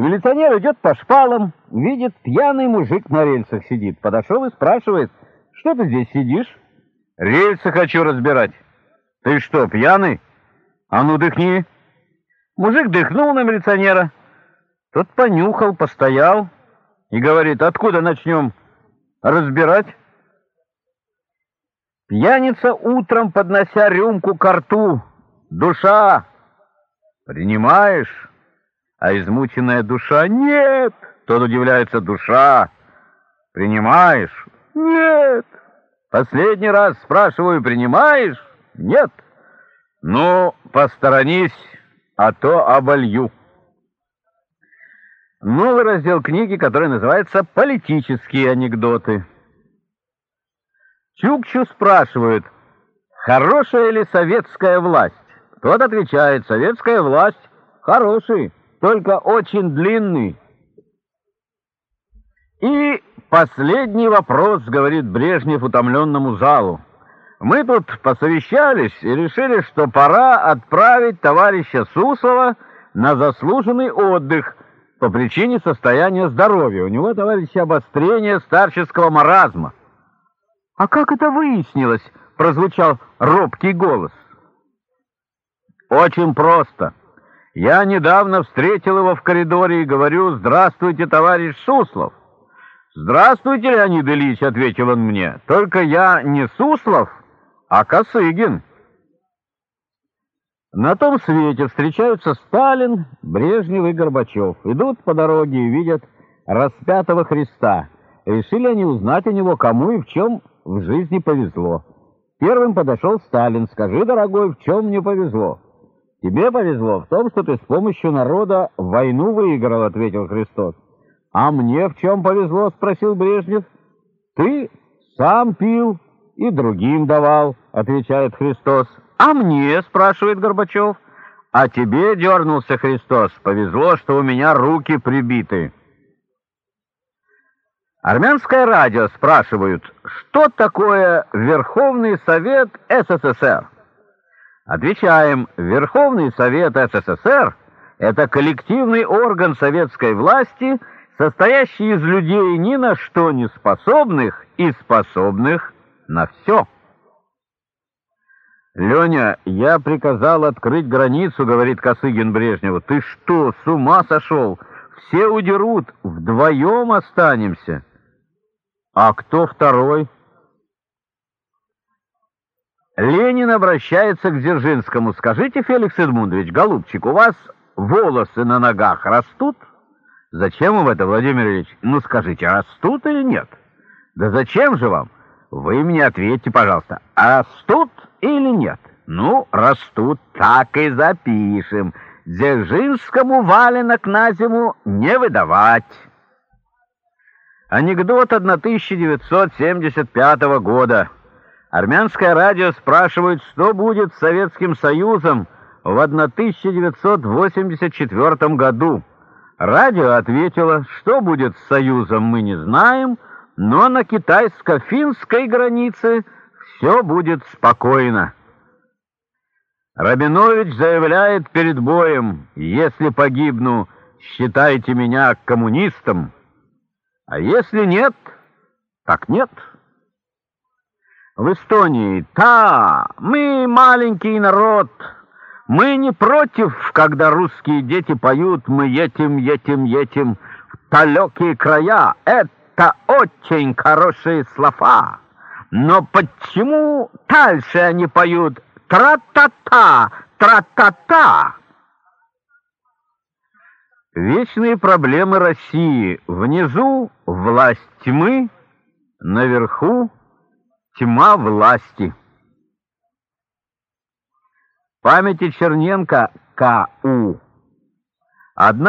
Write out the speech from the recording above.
Милиционер идет по шпалам, видит, пьяный мужик на рельсах сидит. Подошел и спрашивает, что ты здесь сидишь? Рельсы хочу разбирать. Ты что, пьяный? А ну дыхни. Мужик дыхнул на милиционера. Тот понюхал, постоял и говорит, откуда начнем разбирать? Пьяница утром, поднося рюмку к рту. Душа, принимаешь? А измученная душа «Нет!» Тот удивляется «Душа, принимаешь?» «Нет!» Последний раз спрашиваю «Принимаешь?» «Нет!» «Ну, посторонись, а то оболью». Новый раздел книги, который называется «Политические анекдоты». Чукчу спрашивают, хорошая ли советская власть? Тот отвечает, советская власть хорошая только очень длинный. И последний вопрос, говорит Брежнев утомленному залу. Мы тут посовещались и решили, что пора отправить товарища Суслова на заслуженный отдых по причине состояния здоровья. У него, товарищи, обострение старческого маразма. «А как это выяснилось?» — прозвучал робкий голос. «Очень просто». Я недавно встретил его в коридоре и говорю, «Здравствуйте, товарищ Суслов». «Здравствуйте, Леонид Ильич», — ответил он мне, «только я не Суслов, а Косыгин». На том свете встречаются Сталин, Брежнев и Горбачев. Идут по дороге и видят распятого Христа. Решили они узнать у него, кому и в чем в жизни повезло. Первым подошел Сталин. «Скажи, дорогой, в чем мне повезло?» «Тебе повезло в том, что ты с помощью народа войну выиграл», — ответил Христос. «А мне в чем повезло?» — спросил Брежнев. «Ты сам пил и другим давал», — отвечает Христос. «А мне?» — спрашивает Горбачев. «А тебе, — дернулся Христос, — повезло, что у меня руки прибиты». Армянское радио спрашивают, что такое Верховный Совет СССР? Отвечаем, Верховный Совет СССР – это коллективный орган советской власти, состоящий из людей ни на что не способных и способных на все. «Леня, я приказал открыть границу», — говорит Косыгин Брежневу. «Ты что, с ума сошел? Все удерут, вдвоем останемся». «А кто второй?» Ленин обращается к Дзержинскому. «Скажите, Феликс Эдмундович, голубчик, у вас волосы на ногах растут?» «Зачем вам это, Владимир Ильич?» «Ну, скажите, растут или нет?» «Да зачем же вам?» «Вы мне ответьте, пожалуйста, растут или нет?» «Ну, растут, так и запишем. Дзержинскому валенок на зиму не выдавать». Анекдот 1975 года. Армянское радио спрашивает, что будет с Советским Союзом в 1984 году. Радио ответило, что будет с Союзом, мы не знаем, но на китайско-финской границе все будет спокойно. Рабинович заявляет перед боем, если погибну, считайте меня коммунистом, а если нет, так нет. В Эстонии, та, мы маленький народ, мы не против, когда русские дети поют «Мы едем, едем, едем в далекие края». Это очень хорошие слова. Но почему дальше они поют «Тра-та-та, тра-та-та»? Вечные проблемы России. Внизу власть тьмы, наверху Тьма власти. Памяти Черненко К.У. Одна